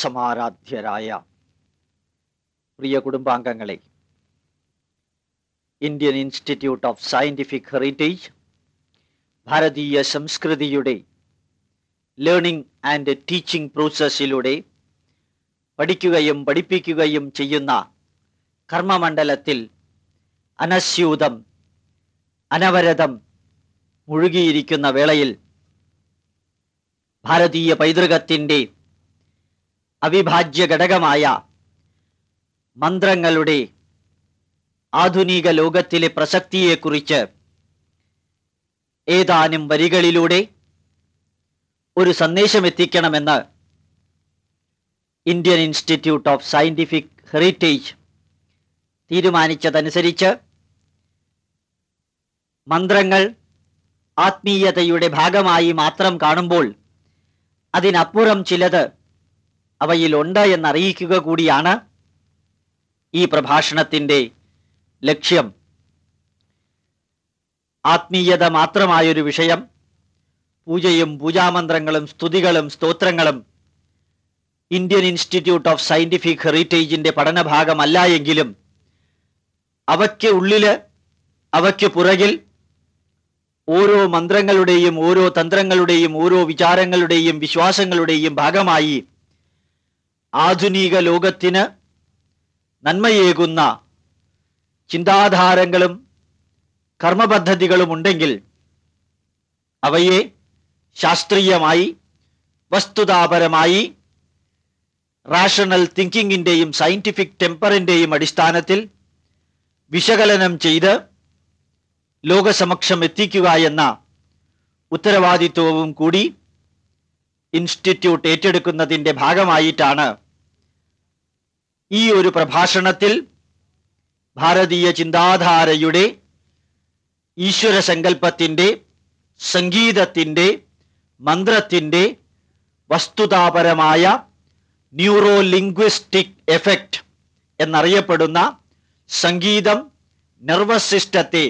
സമാരാധ്യരായ പ്രിയ കുടുംബാംഗങ്ങളെ Indian institute of scientific heritage ഭാരതീയ സംസ്കൃതിയുടെ ലേണിംഗ് ആൻഡ് ടീച്ചിങ് പ്രോസസ്സിലൂടെ പഠിക്കുകയും പഠിപ്പിക്കുകയും ചെയ്യുന്ന കർമ്മമണ്ഡലത്തിൽ അനസ്യൂതം അനവരതം മുഴുകിയിരിക്കുന്ന വേളയിൽ ഭാരതീയ പൈതൃകത്തിന്റെ അവിഭാജ്യ ഘടകമായ മന്ത്രങ്ങളുടെ ആധുനിക ലോകത്തിലെ പ്രസക്തിയെക്കുറിച്ച് ഏതാനും വരികളിലൂടെ ഒരു സന്ദേശം എത്തിക്കണമെന്ന് Indian institute of scientific heritage തീരുമാനിച്ചതനുസരിച്ച് മന്ത്രങ്ങൾ ആത്മീയതയുടെ ഭാഗമായി മാത്രം കാണുമ്പോൾ അതിനപ്പുറം ചിലത് അവയിലുണ്ട് എന്നറിയിക്കുക കൂടിയാണ് ഈ പ്രഭാഷണത്തിന്റെ ലക്ഷ്യം. ആത്മീയത മാത്രമായൊരു വിഷയം. പൂജയും പൂജാമന്ത്രങ്ങളും സ്തുതികളും സ്തോത്രങ്ങളും ഇന്ത്യൻ ഇൻസ്റ്റിറ്റ്യൂട്ട് ഓഫ് സയന്റിഫിക് ഹെറിറ്റേജിന്റെ പഠനഭാഗമല്ല എങ്കിലും അവയ്ക്ക് ഉള്ളിൽ അവയ്ക്ക് പുറകിൽ ഓരോ മന്ത്രങ്ങളുടെയും ഓരോ തന്ത്രങ്ങളുടെയും ഓരോ വിചാരങ്ങളുടെയും വിശ്വാസങ്ങളുടെയും ഭാഗമായി ആധുനിക ലോകത്തിന് നന്മയേകുന്ന ചിന്താധാരങ്ങളും കർമ്മപദ്ധതികളും ഉണ്ടെങ്കിൽ അവയെ ശാസ്ത്രീയമായി വസ്തുതാപരമായി റാഷണൽ തിങ്കിങ്ങിന്റെയും സയന്റിഫിക് ടെമ്പറിന്റെയും അടിസ്ഥാനത്തിൽ വിശകലനം ചെയ്ത് ലോകസമക്ഷം എത്തിക്കുക എന്ന ഉത്തരവാദിത്വവും കൂടി ഇൻസ്റ്റിറ്റ്യൂട്ട് ഏറ്റെടുക്കുന്നതിന്റെ ഭാഗമായിട്ടാണ് ഈ ഒരു പ്രഭാഷണത്തിൽ ഭാരതീയ ചിന്താധാരയുടെ ഈശ്വര സങ്കല്പത്തിന്റെ സംഗീതത്തിന്റെ മന്ത്രത്തിന്റെ വസ്തുതാപരമായ ന്യൂറോ ലിംഗ്വിസ്റ്റിക് എഫക്റ്റ് എന്നറിയപ്പെടുന്ന സംഗീതം നെർവസ് സിസ്റ്റത്തെ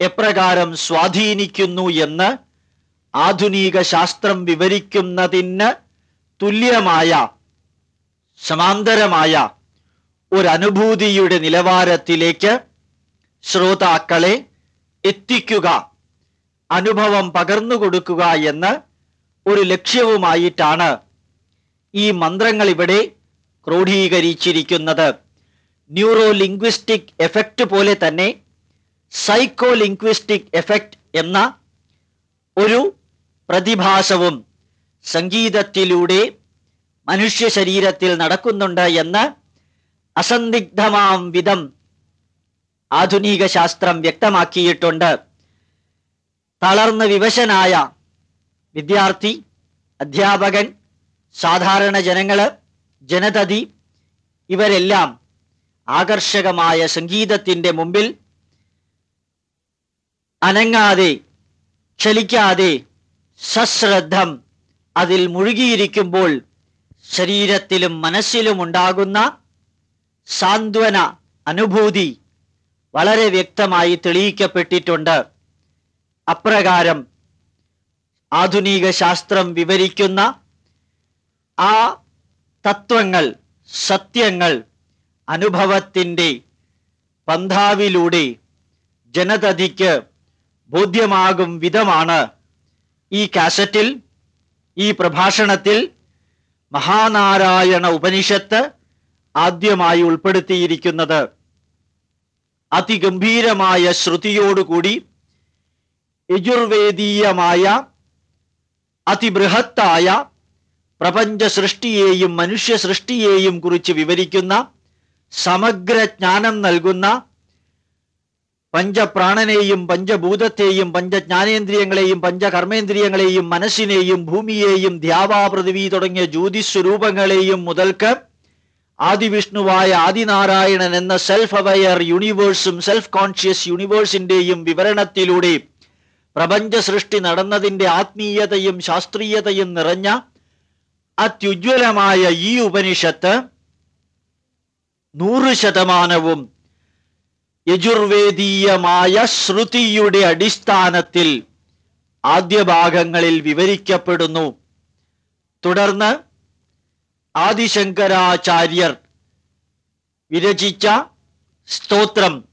എപ്രകാരം സ്വാധീനിക്കുന്നു എന്ന് ആധുനിക ശാസ്ത്രം വിവരിക്കുന്നതിന് തുല്യമായ സമാന്തരമായ ഒരനുഭൂതിയുടെ നിലവാരത്തിലേക്ക് ശ്രോതാക്കളെ എത്തിക്കുക അനുഭവം പകർന്നു കൊടുക്കുക എന്ന് ഒരു ലക്ഷ്യവുമായിട്ടാണ് ഈ മന്ത്രങ്ങൾ ഇവിടെ ക്രോഡീകരിച്ചിരിക്കുന്നത്. ന്യൂറോ ലിംഗ്വിസ്റ്റിക് എഫക്റ്റ് പോലെ തന്നെ സൈക്കോ ലിംഗ്വിസ്റ്റിക് എഫക്റ്റ് എന്ന ഒരു പ്രതിഭാസവും സംഗീതത്തിലൂടെ മനുഷ്യ ശരീരത്തിൽ നടക്കുന്നുണ്ട് എന്ന് അസന്ദിഗ്ധമാം വിധം ആധുനിക ശാസ്ത്രം വ്യക്തമാക്കിയിട്ടുണ്ട്. തളർന്ന് വിവശനായ വിദ്യാർത്ഥി അധ്യാപകൻ സാധാരണ ജനങ്ങൾ ജനതതി ഇവരെല്ലാം ആകർഷകമായ സംഗീതത്തിന്റെ മുമ്പിൽ അനങ്ങാതെ ചലിക്കാതെ സശ്രദ്ധം അതിൽ മുഴുകിയിരിക്കുമ്പോൾ ശരീരത്തിലും മനസ്സിലും ഉണ്ടാകുന്ന സാന്ത്വന അനുഭൂതി വളരെ വ്യക്തമായി തെളിയിക്കപ്പെട്ടിട്ടുണ്ട്. അപ്രകാരം ആധുനിക ശാസ്ത്രം വിവരിക്കുന്ന ആ തത്വങ്ങൾ സത്യങ്ങൾ അനുഭവത്തിന്റെ പന്ഥാവിലൂടെ ജനതതിക്ക് ബോധ്യമാകും വിധമാണ് ഈ കാസറ്റിൽ ഈ പ്രഭാഷണത്തിൽ മഹാനാരായണ ഉപനിഷത്ത് ആദ്യമായി ഉൾപ്പെടുത്തിയിരിക്കുന്നത് അതിഗംഭീരമായ ശ്രുതിയോടുകൂടി യജുർവേദീയമായ അതിബൃഹത്തായ പ്രപഞ്ച സൃഷ്ടിയെയും മനുഷ്യ സൃഷ്ടിയെയും കുറിച്ച് വിവരിക്കുന്ന സമഗ്ര ജ്ഞാനം നൽകുന്ന പഞ്ചപ്രാണനെയും പഞ്ചഭൂതത്തെയും പഞ്ചജ്ഞാനേന്ദ്രിയങ്ങളെയും പഞ്ചകർമ്മേന്ദ്രിയങ്ങളെയും മനസ്സിനെയും ഭൂമിയെയും ധ്യാവാപൃഥിവി തുടങ്ങിയ ജ്യോതിസ്വരൂപങ്ങളെയും മുതൽക്ക് ആദിവിഷ്ണുവായ ആദിനാരായണൻ എന്ന സെൽഫ് അവയർ യൂണിവേഴ്സും സെൽഫ് കോൺഷ്യസ് യൂണിവേഴ്സിന്റെയും വിവരണത്തിലൂടെ പ്രപഞ്ച സൃഷ്ടി നടന്നതിന്റെ ആത്മീയതയും ശാസ്ത്രീയതയും നിറഞ്ഞ അത്യുജ്വലമായ ഈ ഉപനിഷത്ത് നൂറ് ശതമാനവും യജുർവേദീയമായ ശ്രുതിയുടെ അടിസ്ഥാനത്തിൽ ആദ്യ ഭാഗങ്ങളിൽ വിവരിക്കപ്പെടുന്നു. തുടർന്ന് ആദിശങ്കരാചാര്യർ വിരചിച്ച സ്തോത്രം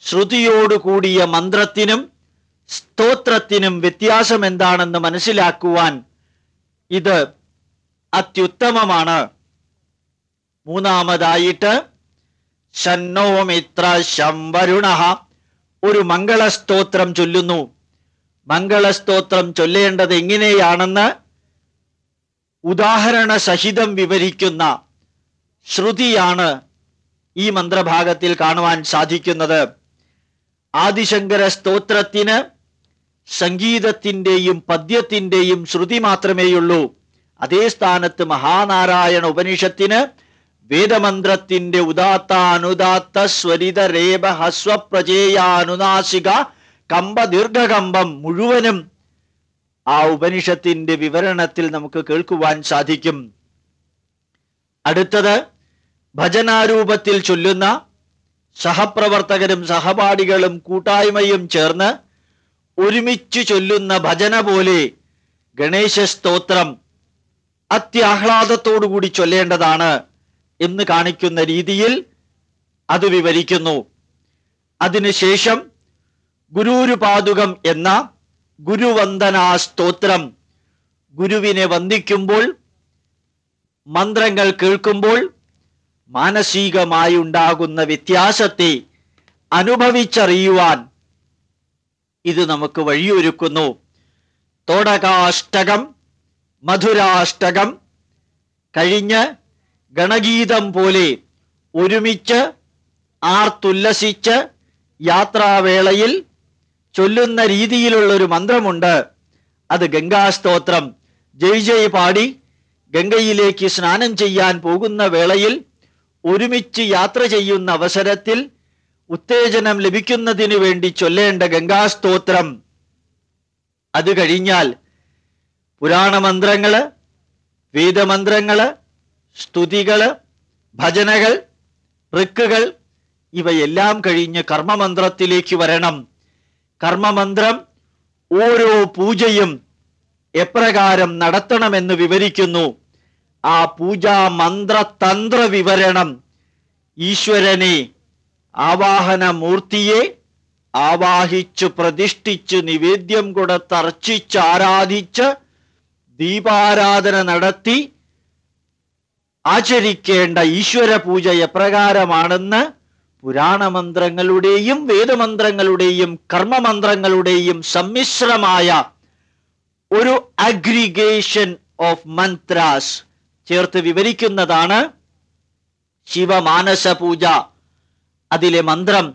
ശ്രുതിയോടുകൂടിയ മന്ത്രത്തിനും സ്തോത്രത്തിനും വ്യത്യാസം എന്താണെന്ന് മനസ്സിലാക്കുവാൻ ഇത് അത്യുത്തമമാണ്. മൂന്നാമതായിട്ട് ഷന്നോമിത്ര ശംവരുണ. ഒരു മംഗളസ്തോത്രം ചൊല്ലുന്നു. മംഗളസ്തോത്രം ചൊല്ലേണ്ടത് എങ്ങനെയാണെന്ന് ഉദാഹരണ സഹിതം വിവരിക്കുന്ന ശ്രുതിയാണ് ഈ മന്ത്രഭാഗത്തിൽ കാണുവാൻ സാധിക്കുന്നത്. ആദിശങ്കര സ്തോത്രത്തിന് സംഗീതത്തിന്റെയും പദ്യത്തിന്റെയും ശ്രുതി മാത്രമേയുള്ളൂ. അതേ സ്ഥാനത്ത് മഹാനാരായണ ഉപനിഷത്തിന് വേദമന്ത്രത്തിന്റെ ഉദാത്ത അനുദാത്ത സ്വരിത രേപ ഹസ്വ പ്രജേയാനുനാസിക കമ്പ ദീർഘകമ്പം മുഴുവനും ആ ഉപനിഷത്തിന്റെ വിവരണത്തിൽ നമുക്ക് കേൾക്കുവാൻ സാധിക്കും. അടുത്തത് ഭജനാരൂപത്തിൽ ചൊല്ലുന്ന സഹപ്രവർത്തകരും സഹപാഠികളും കൂട്ടായ്മയും ചേർന്ന് ഒരുമിച്ച് ചൊല്ലുന്ന ഭജന പോലെ ഗണേശ സ്തോത്രം അത്യാഹ്ലാദത്തോടുകൂടി ചൊല്ലേണ്ടതാണ്. എന്ന് കാണിക്കുന്ന രീതിയിൽ അത് വിവരിക്കുന്നു. അതിനുശേഷം ഗുരുരുപാതുകം എന്ന ഗുരുവന്ദനാ സ്തോത്രം. ഗുരുവിനെ വന്ദിക്കുമ്പോൾ മന്ത്രങ്ങൾ കേൾക്കുമ്പോൾ മാനസികമായി ഉണ്ടാകുന്ന വ്യത്യാസത്തെ അനുഭവിച്ചറിയുവാൻ ഇത് നമുക്ക് വഴിയൊരുക്കുന്നു. തോടകാഷ്ടകം മധുരാഷ്ടകം കഴിഞ്ഞ് ഗണഗീതം പോലെ ഒരുമിച്ച് ആർത്തുല്ലസിച്ച് യാത്രാവേളയിൽ ചൊല്ലുന്ന രീതിയിലുള്ളൊരു മന്ത്രമുണ്ട്. അത് ഗംഗാസ്തോത്രം. ജയ് ജയ് പാടി ഗംഗയിലേക്ക് സ്നാനം ചെയ്യാൻ പോകുന്ന വേളയിൽ ഒരുമിച്ച് യാത്ര ചെയ്യുന്ന അവസരത്തിൽ ഉത്തേജനം ലഭിക്കുന്നതിന് വേണ്ടി ചൊല്ലേണ്ട ഗംഗാസ്തോത്രം. അത് കഴിഞ്ഞാൽ പുരാണമന്ത്രങ്ങൾ വേദമന്ത്രങ്ങൾ സ്തുതികൾ ഭജനകൾ ഋക്കുകൾ ഇവയെല്ലാം കഴിഞ്ഞ് കർമ്മമന്ത്രത്തിലേക്ക് വരണം. കർമ്മമന്ത്രം ഓരോ പൂജയും എപ്രകാരം നടത്തണമെന്ന് വിവരിക്കുന്നു. ആ പൂജാ മന്ത്രതന്ത്ര വിവരണം. ഈശ്വരനെ ആവാഹന മൂർത്തിയെ ആവാഹിച്ചു പ്രതിഷ്ഠിച്ച് നിവേദ്യം കൊടുത്തർച്ചിച്ച് ആരാധിച്ച് ദീപാരാധന നടത്തി ആചരിക്കേണ്ട ഈശ്വര പൂജ എപ്രകാരമാണെന്ന് പുരാണമന്ത്രങ്ങളുടെയും വേദമന്ത്രങ്ങളുടെയും കർമ്മമന്ത്രങ്ങളുടെയും സമ്മിശ്രമായ ഒരു അഗ്രിഗേഷൻ ഓഫ് മന്ത്രാസ് ചേർത്ത് വിവരിക്കുന്നതാണ് ശിവമാനസ പൂജ അതിലെ മന്ത്രം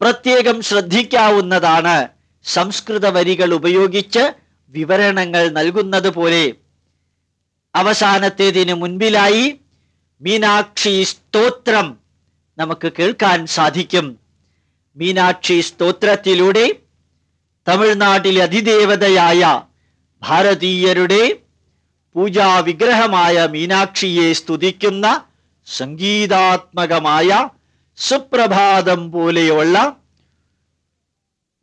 പ്രത്യേകം ശ്രദ്ധിക്കാവുന്നതാണ്. സംസ്കൃത വരികൾ ഉപയോഗിച്ച് വിവരണങ്ങൾ നൽകുന്നത് പോലെ അവസാനത്തേതിന് മുൻപിലായി മീനാക്ഷി സ്തോത്രം നമുക്ക് കേൾക്കാൻ സാധിക്കും. മീനാക്ഷി സ്തോത്രത്തിലൂടെ തമിഴ്നാട്ടിലെ അതിദേവതയായ ഭാരതീയരുടെ പൂജാ വിഗ്രഹമായ മീനാക്ഷിയെ സ്തുതിക്കുന്ന സംഗീതാത്മകമായ സുപ്രഭാതം പോലെയുള്ള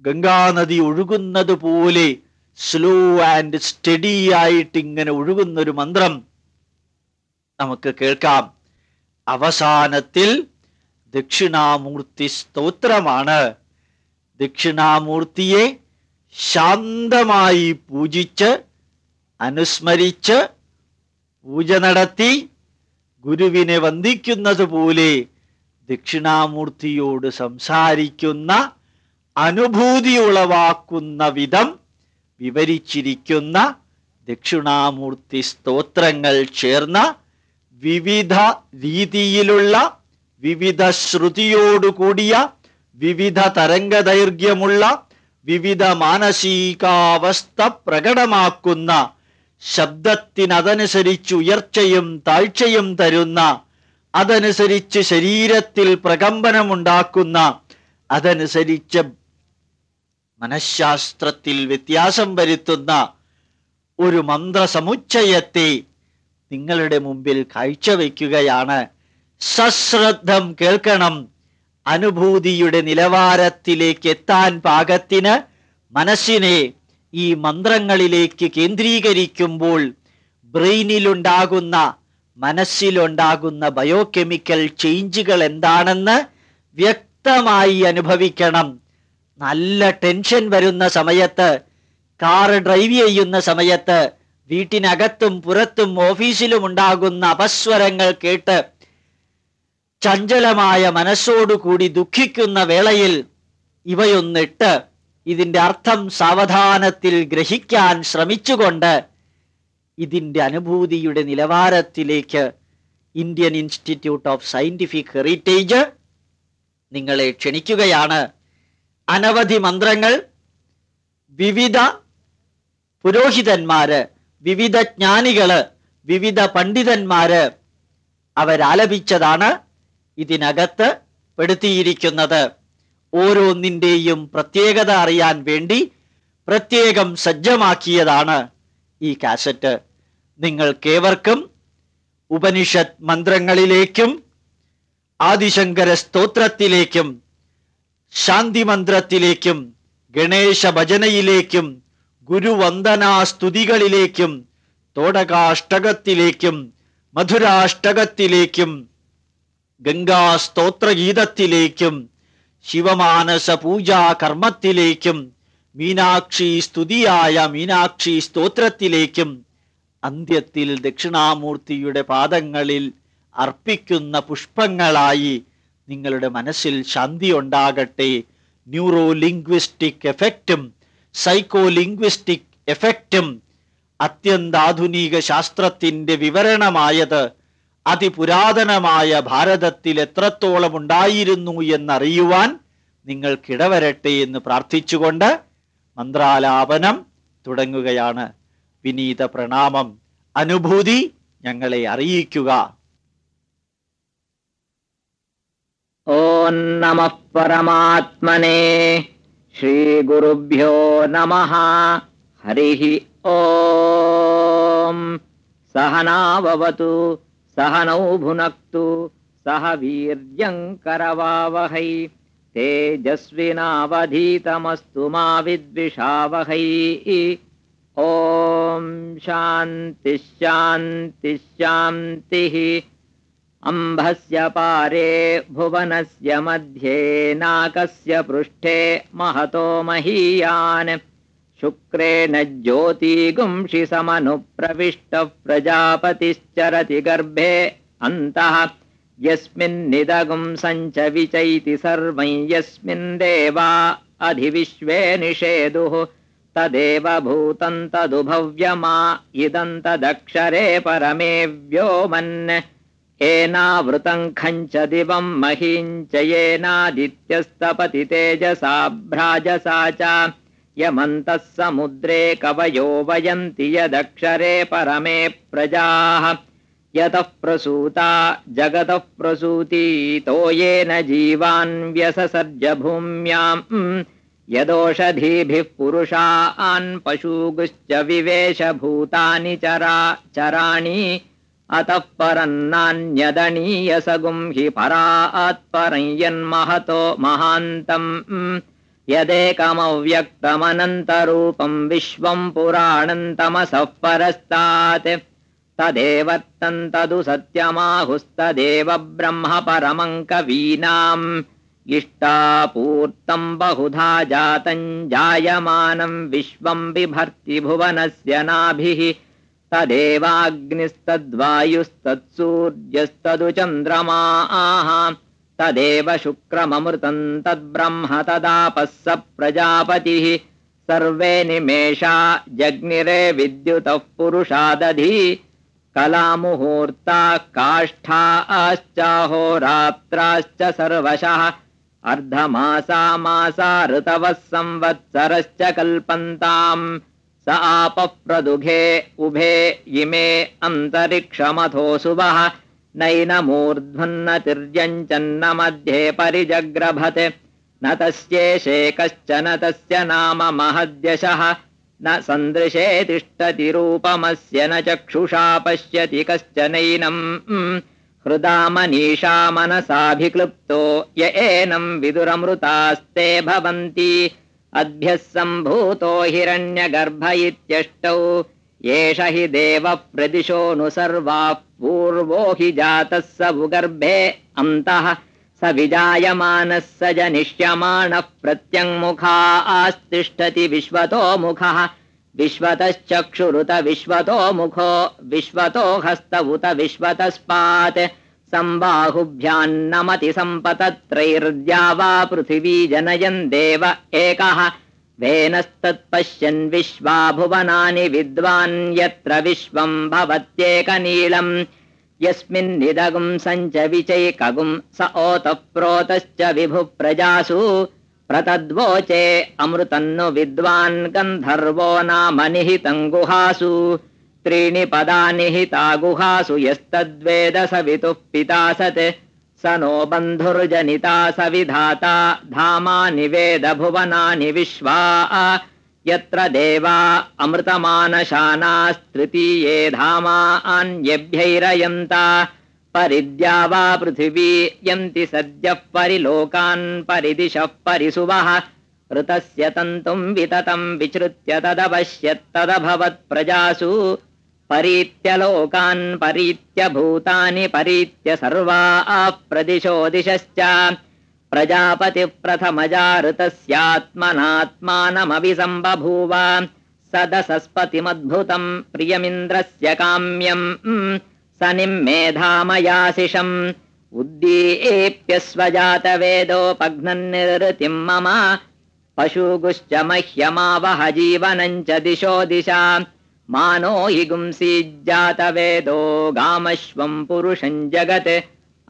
ഗംഗാനദി ഒഴുകുന്നത് പോലെ സ്ലോ ആൻഡ് സ്റ്റഡി ആയിട്ട് ഇങ്ങനെ ഒഴുകുന്ന ഒരു മന്ത്രം നമുക്ക് കേൾക്കാം. അവസാനത്തിൽ ദക്ഷിണാമൂർത്തി സ്തോത്രമാണ്. ദക്ഷിണാമൂർത്തിയെ ശാന്തമായി പൂജിച്ച് അനുസ്മരിച്ച് പൂജ നടത്തി ഗുരുവിനെ വന്ദിക്കുന്നത് പോലെ ദക്ഷിണാമൂർത്തിയോട് സംസാരിക്കുന്ന അനുഭൂതി ഉളവാക്കുന്ന വിധം വിവരിച്ചിരിക്കുന്ന ദക്ഷിണാമൂർത്തി സ്തോത്രങ്ങൾ ചേർന്ന വിവിധ രീതിയിലുള്ള വിവിധ ശ്രുതിയോടുകൂടിയ വിവിധ തരംഗദൈർഘ്യമുള്ള വിവിധ മാനസികാവസ്ഥ പ്രകടമാക്കുന്ന ശബ്ദത്തിനതനുസരിച്ച് ഉയർച്ചയും താഴ്ചയും തരുന്ന അതനുസരിച്ച് ശരീരത്തിൽ പ്രകമ്പനമുണ്ടാക്കുന്ന അതനുസരിച്ച് മനഃശാസ്ത്രത്തിൽ വ്യത്യാസം വരുത്തുന്ന ഒരു മന്ത്രസമുച്ചയത്തെ നിങ്ങളുടെ മുമ്പിൽ കാഴ്ചവെക്കുകയാണ്. സശ്രദ്ധം കേൾക്കണം. അനുഭൂതിയുടെ നിലവാരത്തിലേക്ക് എത്താൻ പാകത്തിന് മനസ്സിനെ ഈ മന്ത്രങ്ങളിലേക്ക് കേന്ദ്രീകരിക്കുമ്പോൾ ബ്രെയിനിലുണ്ടാകുന്ന മനസ്സിലുണ്ടാകുന്ന ബയോകെമിക്കൽ ചേഞ്ചുകൾ എന്താണെന്ന് വ്യക്തമായി അനുഭവിക്കണം. നല്ല ടെൻഷൻ വരുന്ന സമയത്ത് കാർ ഡ്രൈവ് ചെയ്യുന്ന സമയത്ത് വീട്ടിനകത്തും പുറത്തും ഓഫീസിലും ഉണ്ടാകുന്ന അപസ്വരങ്ങൾ കേട്ട് ചഞ്ചലമായ മനസ്സോടുകൂടി ദുഃഖിക്കുന്ന വേളയിൽ ഇവയൊന്നിട്ട് ഇതിന്റെ അർത്ഥം സാവധാനത്തിൽ ഗ്രഹിക്കാൻ ശ്രമിച്ചുകൊണ്ട് ഇതിന്റെ അനുഭൂതിയുടെ നിലവാരത്തിലേക്ക് Indian institute of scientific heritage നിങ്ങളെ ക്ഷണിക്കുകയാണ്. അനവധി മന്ത്രങ്ങൾ വിവിധ പുരോഹിതന്മാര് വിവിധ ജ്ഞാനികൾ വിവിധ പണ്ഡിതന്മാര് അവരാലപിച്ചതാണ് ഇതിനകത്ത് പെടുത്തിയിരിക്കുന്നത്. ഓരോന്നിന്റെയും പ്രത്യേകത അറിയാൻ വേണ്ടി പ്രത്യേകം സജ്ജമാക്കിയതാണ് ഈ കാസറ്റ്. നിങ്ങൾക്കേവർക്കും ഉപനിഷത്ത് മന്ത്രങ്ങളിലേക്കും ആദിശങ്കര സ്തോത്രത്തിലേക്കും ശാന്തി മന്ത്രത്തിലേക്കും ഗണേശ ഭജനയിലേക്കും ഗുരുവന്ദനാസ്തുതികളിലേക്കും തോടകാഷ്ടകത്തിലേക്കും മധുരാഷ്ടകത്തിലേക്കും ഗംഗാസ്തോത്രഗീതത്തിലേക്കും ശിവമാനസ പൂജാ കർമ്മത്തിലേക്കും മീനാക്ഷി സ്തുതിയായ മീനാക്ഷി സ്തോത്രത്തിലേക്കും അന്ത്യത്തിൽ ദക്ഷിണാമൂർത്തിയുടെ പാദങ്ങളിൽ അർപ്പിക്കുന്ന പുഷ്പങ്ങളായി നിങ്ങളുടെ മനസ്സിൽ ശാന്തി ഉണ്ടാകട്ടെ. ന്യൂറോ ലിംഗ്വിസ്റ്റിക് എഫക്റ്റും സൈക്കോ ലിംഗ്വിസ്റ്റിക് എഫക്റ്റും അത്യന്താധുനിക ശാസ്ത്രത്തിന്റെ വിവരണമായത് അതിപുരാതനമായ ഭാരതത്തിൽ എത്രത്തോളം ഉണ്ടായിരുന്നു എന്നറിയുവാൻ നിങ്ങൾക്കിടവരട്ടെ എന്ന് പ്രാർത്ഥിച്ചുകൊണ്ട് മന്ത്രാലാപനം തുടങ്ങുകയാണ്. വിനീത പ്രണാമം. അനുഭൂതി ഞങ്ങളെ അറിയിക്കുക. नमः परमात्मने। श्रीगुरुभ्यो नमः। हरिः ॐ सहनावतु सहनौ भुनक्तु सह वीर्यङ्करवावहै। तेजस्विनावधीतमस्तु माविद्विषावहै शान्ति शान्ति शान्तिः। अम्भस्य पारे भुवनस्य मध्ये नाकस्य पृष्ठे महतो महीयान्। शुक्रेण ज्योतिगुंषि समनुप्रविष्टः प्रजापतिश्चरति गर्भे अन्तः। यस्मिन्निदगुं सञ्च विचैति सर्वं यस्मिन् देवा अधिविश्वे निषेदुः तदेव भूतं तदुभव्यमा इदं तदक्षरे परमे व्योमन् येनावृतं खञ्च दिवं महीञ्च येनादित्यस्तपति तेजसा भ्राजसा च यमन्तः समुद्रे कवयो वयन्ति यदक्षरे परमे प्रजाः। यतः प्रसूता जगतः प्रसूतीतो येन जीवान् व्यससर्ज भूम्याम्। यदोषधीभिः पुरुषान् पशुगुश्च विवेशभूतानि चरा चराणि अतः परन्नान्यदणीयसगुं हि परात्परं यन्महतो महान्तम्। यदेकमव्यक्तमनन्तरूपं विश्वं पुराणन्तमसः परस्तात्। तदेव तन्तदु सत्यमाहुस्तदेव ब्रह्म परमं कवीनाम् इष्टापूर्तं बहुधा जातं जायमानं विश्वं बिभर्ति भुवनस्य नाभिः तदेवाग्निस्तद्वायुस्तत्सूर्यस्तदु चन्द्रमाः तदेव शुक्रममृतं तद्ब्रह्म तदापः स प्रजापतिः। सर्वे निमेषा जग्निरे विद्युतः पुरुषादधि कलामुहूर्ताः काष्ठाश्चाहोरात्राश्च सर्वशः। अर्धमासा मासा ऋतवः संवत्सरश्च कल्पन्ताम् स आपः प्रदुघे उभे इमे तिर्यञ्चन्न मध्ये परिजग्रभत्। न तस्येषे कश्चन तस्य नाम महद्यशः। न सन्दृशे तिष्ठति रूपमस्य न चक्षुषा पश्यति कश्चनैनम् हृदा मनीषा मनसाभिक्लृप्तो य एनं विदुरमृतास्ते भवन्ति अद्भ्यः सम्भूतो हिरण्यगर्भ इत्यष्टौ एष हि देवः प्रदिशोऽनु सर्वाः पूर्वो हि जातः स भूगर्भे अन्तः स विजायमानः स जनिष्यमाणः प्रत्यङ्मुखा आस्तिष्ठति विश्वतो मुखः। विश्वतश्चक्षुरुत विश्वतो मुखो विश्वतो हस्त उत विश्वतस्पात् सम्बाहुभ्यान्नमति सम्पतत्रैर्द्या वा पृथिवी जनयन् देव एकः। वेनस्तत्पश्यन् विश्वा भुवनानि विद्वान् यत्र विश्वम् भवत्येकनीलम्। यस्मिन्निदगुम् सञ्च विचैकगुम् स ओतः प्रोतश्च विभुः प्रजासु प्रतद्वोचे अमृतन्नु विद्वान् गन्धर्वो नाम निहितम् गुहासु त्रीणि पदानि हिता गुहासु यस्तद्वेद सवितुः पिता सत्। स नो बन्धुर्जनिता स विधाता धामानि वेद भुवनानि विश्वा। यत्र देवा अमृतमानशानास्तृतीये धामा अन्यभ्यैरयन्ता परिद्या वा पृथिवी यन्ति सद्यः परिलोकान् परिदिशः परिसुवः। ऋतस्य तन्तुम् विततम् विचृत्य तदपश्यत्तदभवत् प्रजासु परीत्य लोकान् परीत्य भूतानि परीत्य सर्वा प्रदिशो दिशश्च। प्रजापतिप्रथमजा ऋतस्यात्मनात्मानमभिसम्बभूव सदसस्पतिमद्भुतम् प्रियमिन्द्रस्य काम्यम् स निम्मेधामयाशिषम् उद्दीप्यस्वजातवेदोपघ्नन्निरृतिम् मम। पशुगुश्च मह्यमावह जीवनम् च दिशो दिशा मानो हि गुंसीज्जातवेदो गामश्वम् पुरुषम् जगत्।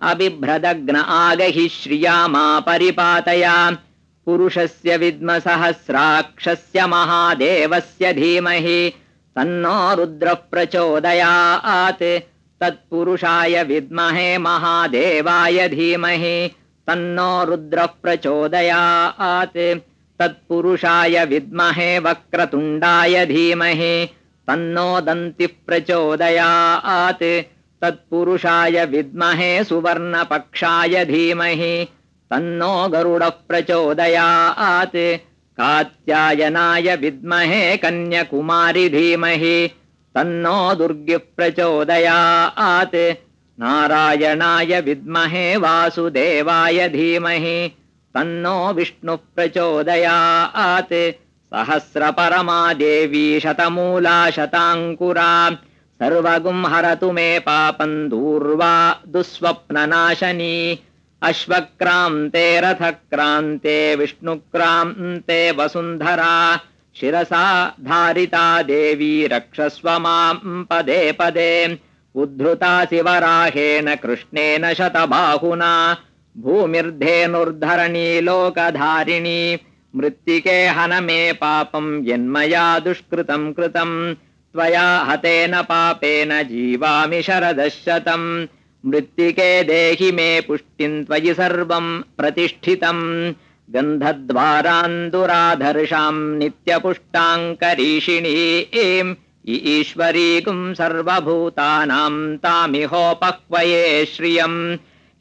अबिभ्रदग्न आगहि श्रिया मा परिपातया। पुरुषस्य विद्मसहस्राक्षस्य महादेवस्य धीमहि। तन्नो रुद्रः प्रचोदयात् तत्पुरुषाय विद्महे महादेवाय धीमहि। तन्नो रुद्रः प्रचोदयात् तत्पुरुषाय विद्महे वक्रतुण्डाय धीमहि तन्नो दन्तिः प्रचोदयात्। तत्पुरुषाय विद्महे सुवर्णपक्षाय धीमहि। तन्नो गरुडः प्रचोदयात्। कात्यायनाय विद्महे कन्यकुमारि धीमहि। तन्नो दुर्गिः प्रचोदयात्। नारायणाय विद्महे वासुदेवाय धीमहि। तन्नो विष्णुः प्रचोदयात् सहस्रपरमा देवी शतमूला शताङ्कुरा सर्वगुम् हरतु मे पापम् दूर्वा दुःस्वप्ननाशनी अश्वक्रान्ते रथक्रान्ते विष्णुक्रान्ते वसुन्धरा शिरसा धारिता देवी रक्षस्व माम् पदे पदे उद्धृता शिवराहेण कृष्णेन शतबाहुना भूमिर्धेनुर्धरणी लोकधारिणी मृत्तिके हन मे पापम् यन्मया दुष्कृतम् कृतम् त्वया हतेन पापेन जीवामि शरदशतम्। मृत्तिके देहि मे पुष्टिम् त्वयि सर्वम् प्रतिष्ठितम् गन्धद्वारान्दुराधर्षाम् नित्यपुष्टाङ्करीषिणीम् ईश्वरीकुम् सर्वभूतानाम् तामिहोपक्वये श्रियम्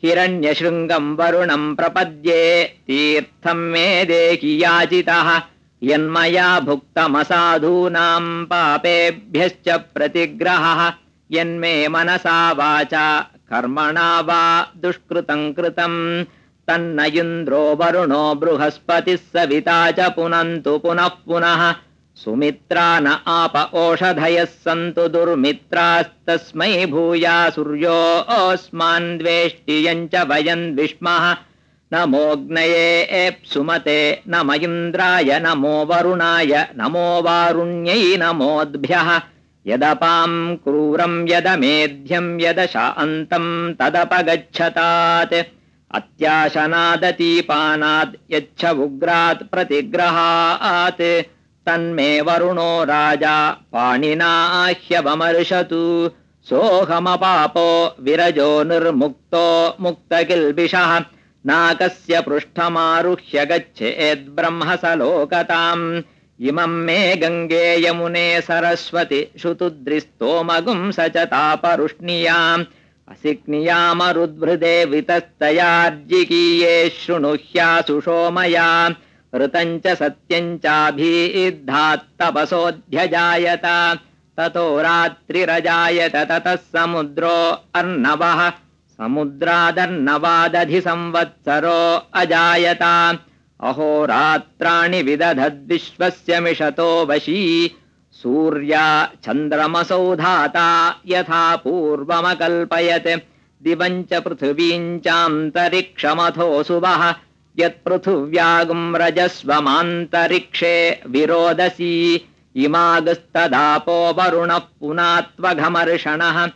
हिरण्यशृङ्गम् वरुणम् प्रपद्ये तीर्थम् मे देहि याचितः। यन्मया भुक्तमसाधूनाम् पापेभ्यश्च प्रतिग्रहः। यन्मे मनसा वाचा कर्मणा वा दुष्कृतम् कृतम्। तन्न इन्द्रो वरुणो बृहस्पतिः सविता च पुनन्तु पुनः पुनः सुमित्रा न आप ओषधयः सन्तु दुर्मित्रास्तस्मै भूया सूर्यो अस्मान् द्वेष्टियम् च वयम् विष्मः। नमोऽग्नये एप्सुमते नम इन्द्राय नमो वरुणाय नमो वारुण्यै नमोद्भ्यः। यदपाम् क्रूरम् यदमेध्यम् यदशान्तम् तदपगच्छतात्। अत्याशनादतीपानाद् यच्छ उग्रात् प्रतिग्रहात् तन्मे वरुणो राजा पाणिनाह्यवमर्शतु सोऽहमपापो विरजो निर्मुक्तो मुक्तकिल्बिषः। नाकस्य पृष्ठमारुह्य गच्छेद्ब्रह्मसलोकताम् इमम् मे गङ्गे यमुने सरस्वति श्रुतुद्रिस्तोमगुम् स च तापरुष्णियाम् असिक्नियामरुद्भृदे वितस्तयार्जिकीये शृणुह्यासुषो मया ऋतम् च सत्यम् चाभीद्धात्तपसोऽध्यजायत ततो रात्रिरजायत ततः समुद्रो अर्णवः। समुद्रादर्णवादधिसंवत्सरो अजायता। अहोरात्राणि विदधद्विश्वस्य मिषतो वशी। सूर्या चन्द्रमसौ धाता यथा पूर्वमकल्पयत्। दिवम् च पृथिवीम् चान्तरिक्षमथोऽसुवः यत्पृथिव्यागुम् रजस्वमान्तरिक्षे विरोदसी। इमागस्तदापो वरुणः पुनात्वघमर्षणः।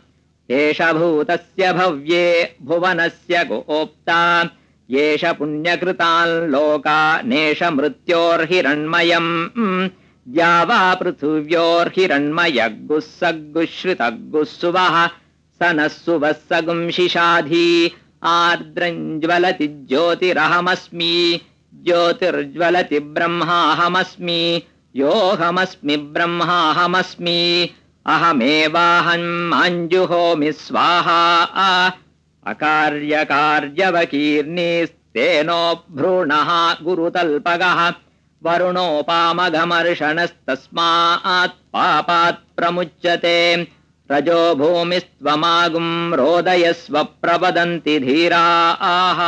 एष भूतस्य भव्ये भुवनस्य गोप्ता। येष पुण्यकृतान् लोका नेष मृत्योर्हिरण्मयम् या वा पृथिव्योर्हिरण्मयग्गुः सग्गुश्रितग्गुः सुवः स नः सुवः सगुंशिषाधी आर्द्रञ्ज्वलति ज्योतिरहमस्मि। ज्योतिर्ज्वलति ब्रह्माहमस्मि। योऽहमस्मि ब्रह्माहमस्मि। अहमेवाहम् माञ्जुहोमि स्वाहा। अकार्यकार्यवकीर्णिस्तेनो भ्रूणः गुरुतल्पगः। वरुणोपामघमर्षणस्तस्मात् पापात् प्रमुच्यते रजो भूमिस्त्वमागुम् रोदयस्व प्रवदन्ति धीराः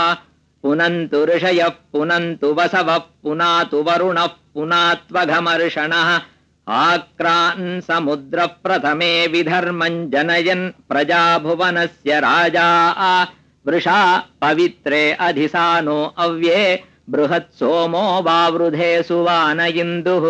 पुनन्तु ऋषयः पुनन्तु वसवः पुनातु वरुणः पुनात्वघमर्षणः आक्रान् समुद्रः प्रथमे विधर्मम् जनयन् प्रजाभुवनस्य राजा। वृषा पवित्रे अधिसानो अव्ये बृहत् सोमो वावृधे सुवान इन्दुः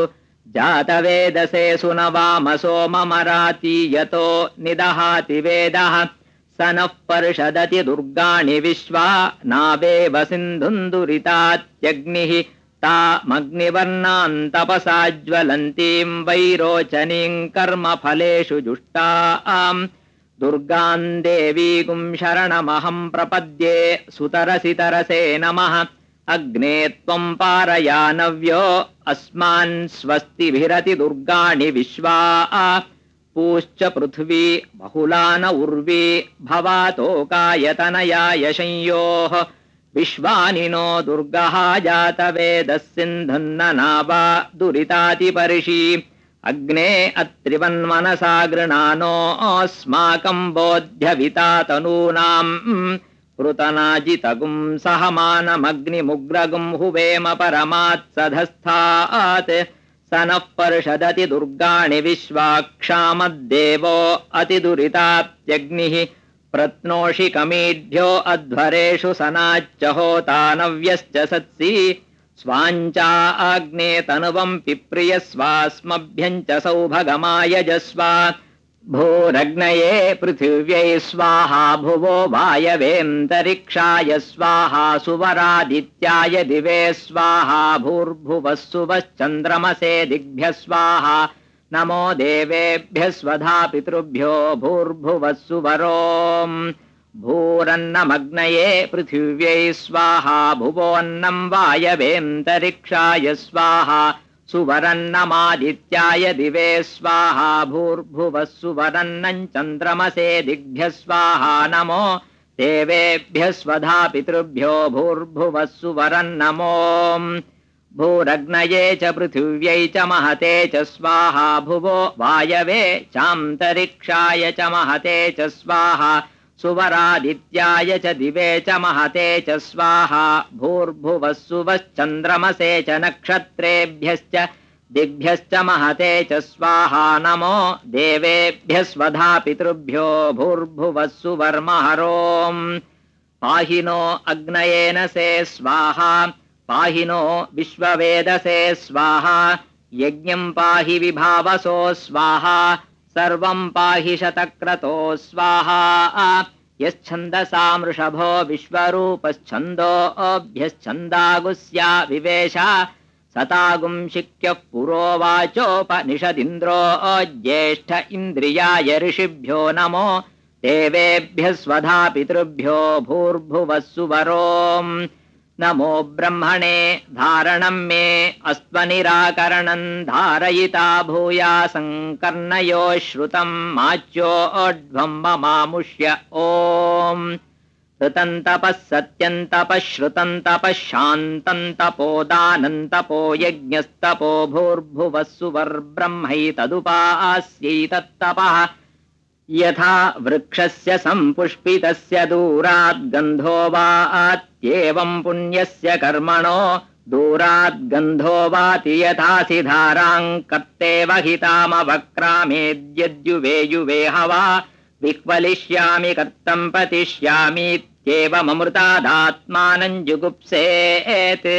जातवेदसे सुनवाम सोममराति यतो निदहाति वेदः। स नः पर्षदति दुर्गाणि विश्वा नावेव सिन्धुन्दुरितात्यग्निः। तामग्निवर्णान् तपसा ज्वलन्तीम् वैरोचनीम् कर्मफलेषु जुष्टाम् दुर्गाम् देवीगुम् शरणमहम् प्रपद्ये सुतरसि तरसे नमः अग्ने त्वम् पारयानव्यो अस्मान् स्वस्तिभिरति दुर्गाणि विश्वा। पूश्च पृथ्वी बहुला न उर्वी भवातोकायतनयाय संयोः विश्वानि नो दुर्गः जातवेदः सिन्धुन्न नावा दुरितातिपर्षि। अग्ने अत्रिवन्मनसा गृणानो अस्माकम् बोध्यविता तनूनाम् पृतनाजितगुम् सहमानमग्निमुग्रगुम् हुवेम परमात् सधस्थात् स नः पर्षदति दुर्गाणि विश्वाक्षामद्देवो अतिदुरितात्यग्निः प्रत्नोषि कमीढ्यो अध्वरेषु सनाच्च होतानव्यश्च सत्सि। स्वाञ्चा आग्ने तनुवम् पिप्रियस्वास्मभ्यम् च सौभगमायजस्वा भूरग्नये पृथिव्यै स्वाहा भुवो वायवेऽन्तरिक्षाय स्वाहा सुवरादित्याय दिवे स्वाहा भूर्भुवः सुवश्चन्द्रमसे दिग्भ्यः स्वाहा नमो देवेभ्यः स्वधा पितृभ्यो भूर्भुवः सुवरोम् भूरन्नमग्नये पृथिव्यै स्वाहा भुवोऽन्नम् वायवेऽन्तरिक्षाय स्वाहा सुवरन्नमादित्याय दिवे स्वाहा भूर्भुवः सुवरन्नम् चन्द्रमसे दिग्भ्यः स्वाहा नमो देवेभ्यः स्वधा पितृभ्यो भूर्भुवः सुवरन्नमो भूरग्नये च पृथिव्यै च महते च स्वाहा भुवो वायवे चान्तरिक्षाय च महते च स्वाहा सुवरादित्याय च दिवे च महते च स्वाहा। भूर्भुवः सुवश्चन्द्रमसे च नक्षत्रेभ्यश्च दिग्भ्यश्च महते च स्वाहा। नमो देवेभ्यः स्वधा पितृभ्यो भूर्भुवः सुवर्महरोम् पाहि नो अग्नयेन से स्वाहा पाहि नो विश्ववेदसे स्वाहा यज्ञम् पाहि विभावसो स्वाहा सर्वम् पाहि शतक्रतो स्वाहा। यच्छन्दसा मृषभो विवेश। सतागुम् शिक्यः पुरोवाचोपनिषदिन्द्रो ज्येष्ठ इन्द्रियाय ऋषिभ्यो नमो। देवेभ्यः स्वधा पितृभ्यो भूर्भुवः सुवरोम् नमो ब्रह्मणे धारणम् मे अस्त्वनिराकरणम् धारयिता भूया सङ्कर्णयो श्रुतम् माच्योऽध्वम् ममामुष्य ॐ। ऋतन्तपः सत्यन्तपः श्रुतन्तपः शान्तन्तपोदानन्तपो यज्ञस्तपो भूर्भुवः सुवर्ब्रह्मैतदुपास्यैतत्तपः यथा वृक्षस्य सम्पुष्पितस्य दूराद्गन्धो वा आत्येवम् पुण्यस्य कर्मणो दूराद्गन्धो वाति यथासि धाराम् कर्तेव हितामवक्रामेद्यद्युवे युवे हवा विह्वलिष्यामि कर्तम् पतिष्यामीत्येवममृतादात्मानम् जुगुप्सेत्।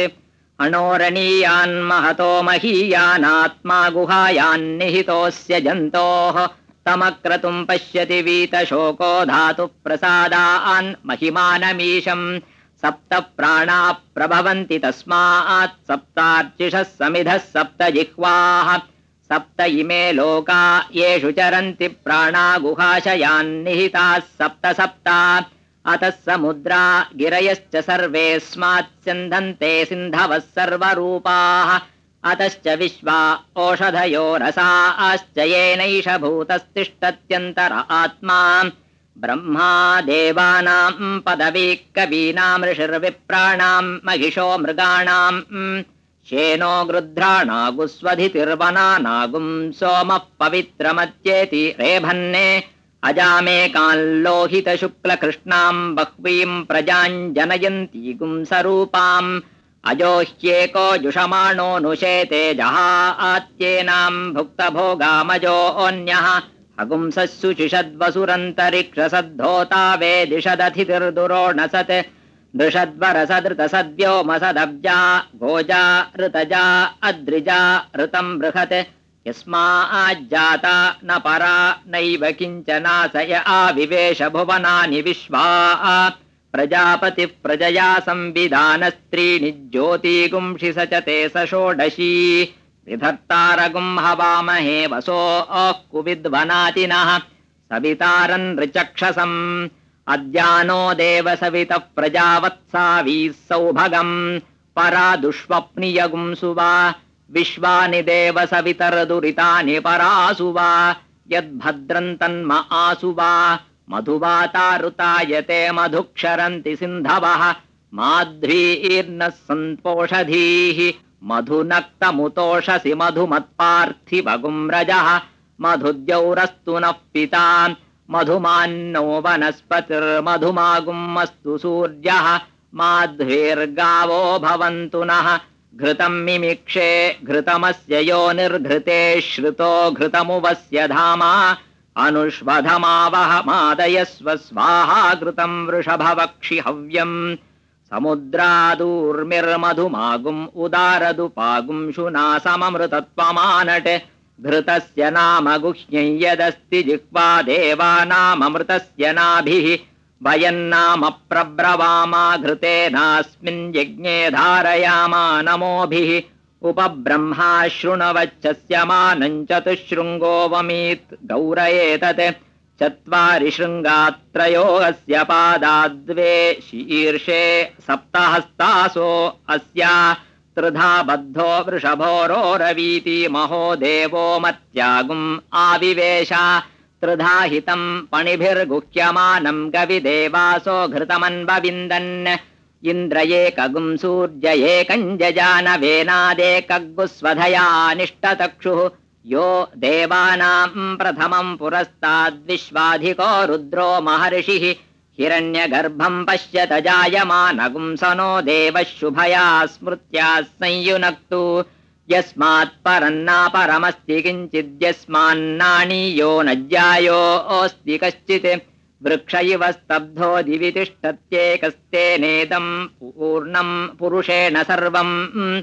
अणोरणीयान्महतो महीयानात्मा गुहायान्निहितोऽस्य जन्तोः तमक्रतुम् पश्यति वीतशोको धातु प्रसादान् महिमानमीशम्। सप्त प्राणाः प्रभवन्ति तस्मात् सप्तार्चिषः समिधः सप्त जिह्वाः सप्त इमे लोका येषु चरन्ति प्राणा गुहाशयान्निहिताः सप्त सप्ता। अतः समुद्रा गिरयश्च सर्वेऽस्मात् स्यन्धन्ते सिन्धवः सर्वरूपाः। अतश्च विश्वा ओषधयो रसाश्च येनैष भूतस्तिष्ठत्यन्तर आत्मा। ब्रह्मा देवानाम् पदवी कवीनाम् ऋषिर्विप्राणाम् महिषो मृगाणाम् शेनो गृध्राणागुस्वधितिर्वनानागुम् सोमः पवित्रमत्येति रेभन्ने। अजामेकाल्लोहितशुक्लकृष्णाम् बह्वीम् प्रजाम् जनयन्तीगुम् सरूपाम् अजो ह्येको जुषमाणो नुशेते जहा आत्येनाम् भुक्तभोगामजो अन्यः। अगुंसः शुचिषद्वसुरन्तरिक्षसद्धोता वे दिशदथितिर्दुरोणसत् दृषद्वरसदृतसद्व्योमसदब्जा गोजा ऋतजा अद्रिजा ऋतम् बृहत्। यस्माज्जाता न परा नैव किञ्चनासय आविवेश भुवनानि विश्वा प्रजापतिः प्रजया संविधानस्त्रीणि ज्योतिगुंषि स च ते स षोडशी। विधर्तारगुम् हवामहे वसो ओः कुविद्वनातिनः ऋचक्षसम्। अद्यानो देव सवितः प्रजावत्सावीः सौभगम्। परा दुष्वप्नियगुंसु वा विश्वानि देव सवितर्दुरितानि परासु वा यद्भद्रम् तन्म आसु वा मधुवातारुतायते मधुक्षरन्ति सिन्धवः माध्वीर्नः सन्तोषधीः मधुनक्तमुतोषसि मधुमत्पार्थिवगुम् रजः मधुद्यौरस्तु नः पिता मधुमान्नो वनस्पतिर्मधुमागुम् अस्तु सूर्यः माध्वीर्गावो भवन्तु नः घृतम् मिमिक्षे घृतमस्य यो निर्घृते श्रुतो घृतमुवस्य धामा अनुष्वधमावह मादयस्व स्वाहा घृतम् वृषभवक्षि हव्यम् समुद्रादूर्मिर्मधुमागुम् उदारदुपागुम् शुना सममृतत्वमानट् घृतस्य नाम गुह्यै यदस्ति जिह्वा देवानाममृतस्य नाभिः। वयन्नाम प्रब्रवामा घृतेनास्मिन् यज्ञे धारयामा नमोभिः उपब्रह्मा शृणवच्छस्य मानम् चतुशृङ्गोऽवमीत्। गौरयेतत् चत्वारि शृङ्गात्रयो अस्य पादाद्वे शीर्षे सप्तहस्तासो अस्या त्रिधा बद्धो वृषभोरोरवीति महो देवो मत्यागुम् आविवेश त्रिधा हितम् पणिभिर्गुह्यमानम् गविदेवासो घृतमन्वविन्दन् इन्द्र एकगुम् सूर्य एकम् जजानवेनादेकगुस्वधया निष्टतक्षुः यो देवानाम् प्रथमम् पुरस्ताद्विश्वाधिको रुद्रो महर्षिः। हिरण्यगर्भम् पश्यत जायमानगुम् स नो देवः शुभया स्मृत्या संयुनक्तु। यस्मात् परन्नापरमस्ति किञ्चिद्यस्मान्नाणीयो न ज्यायोऽस्ति कश्चित् वृक्ष इव स्तब्धो दिवि तिष्ठत्येकस्तेनेदम् पूर्णम् पुरुषेण सर्वम्।